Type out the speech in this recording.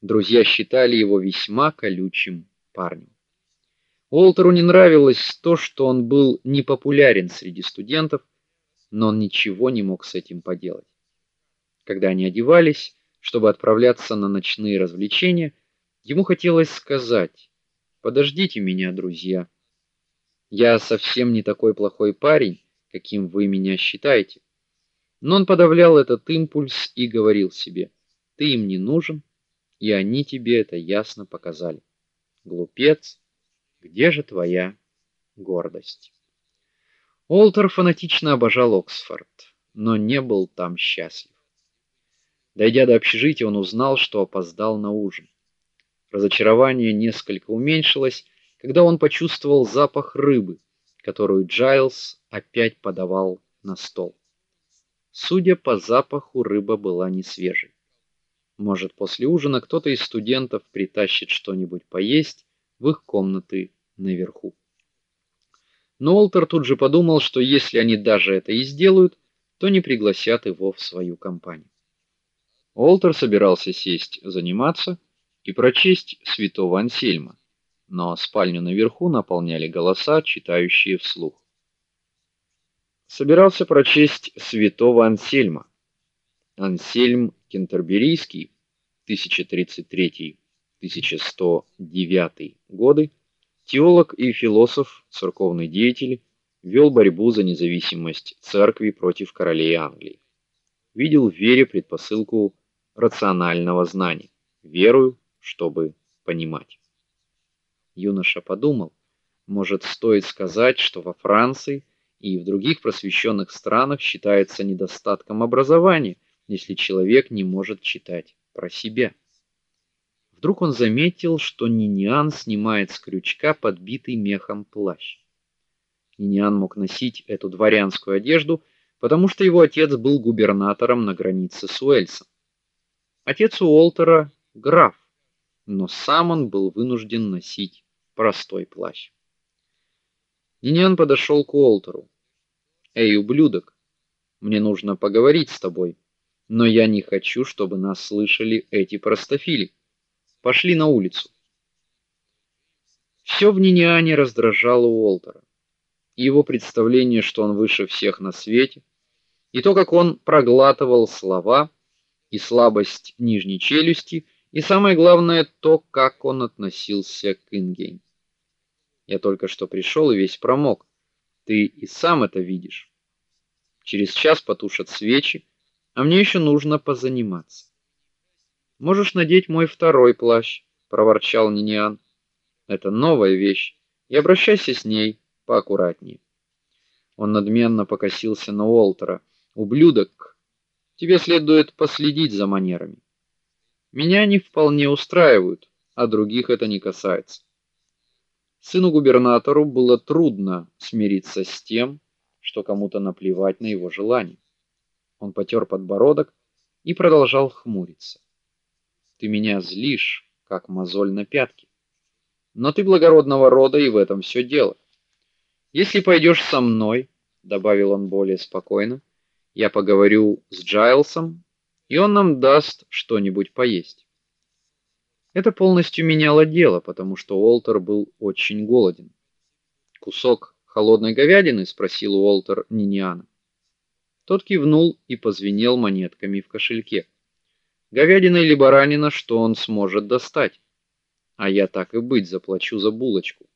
Друзья считали его весьма колючим парнем. Уолтеру не нравилось то, что он был непопулярен среди студентов, но он ничего не мог с этим поделать. Когда они одевались, чтобы отправляться на ночные развлечения, ему хотелось сказать: "Подождите меня, друзья. Я совсем не такой плохой парень, каким вы меня считаете". Но он подавлял этот импульс и говорил себе: "Ты им не нужен, и они тебе это ясно показали. Глупец, где же твоя гордость?" Олтер фанатично обожал Оксфорд, но не был там счастлив. Дойдя до общежития, он узнал, что опоздал на ужин. Разочарование несколько уменьшилось, когда он почувствовал запах рыбы, которую Джайлс опять подавал на стол. Судя по запаху, рыба была не свежей. Может, после ужина кто-то из студентов притащит что-нибудь поесть в их комнаты наверху. Но Олтер тут же подумал, что если они даже это и сделают, то не пригласят его в свою компанию. Олтер собирался сесть заниматься и прочесть Святого Ансельма, но спальню наверху наполняли голоса, читающие вслух собирался прочесть святого Ансельма. Ансельм Кентерберийский 1033-1109 годы, теолог и философ, церковный деятель, вел борьбу за независимость церкви против королей Англии. Видел в вере предпосылку рационального знания, верую, чтобы понимать. Юноша подумал, может, стоит сказать, что во Франции и в других просвещенных странах считается недостатком образования, если человек не может читать про себя. Вдруг он заметил, что Ниниан снимает с крючка подбитый мехом плащ. Ниниан мог носить эту дворянскую одежду, потому что его отец был губернатором на границе с Уэльсом. Отец Уолтера граф, но сам он был вынужден носить простой плащ. Ниниан подошел к Уолтеру. "Эй, ублюдок, мне нужно поговорить с тобой, но я не хочу, чтобы нас слышали эти простофили. Пошли на улицу". Все в Ниниане раздражало Уолтера. Его представление, что он выше всех на свете, и то, как он проглатывал слова, и слабость нижней челюсти, и самое главное то, как он относился к Ингейн. Я только что пришел и весь промок. Ты и сам это видишь. Через час потушат свечи, а мне еще нужно позаниматься. Можешь надеть мой второй плащ, проворчал Ниниан. Это новая вещь. И обращайся с ней поаккуратнее. Он надменно покосился на Уолтера. Ублюдок, тебе следует последить за манерами. Меня они вполне устраивают, а других это не касается. Сыну губернатору было трудно смириться с тем, что кому-то наплевать на его желания. Он потёр подбородок и продолжал хмуриться. Ты меня злишь, как мозоль на пятке. Но ты благородного рода, и в этом всё дело. Если пойдёшь со мной, добавил он более спокойно, я поговорю с Джайлсом, и он нам даст что-нибудь поесть. Это полностью меняло дело, потому что Уолтер был очень голоден. Кусок холодной говядины, спросил Уолтер Ниниана. Тот кивнул и позвенел монетками в кошельке. Говядина или баранина, что он сможет достать. А я так и быть заплачу за булочку.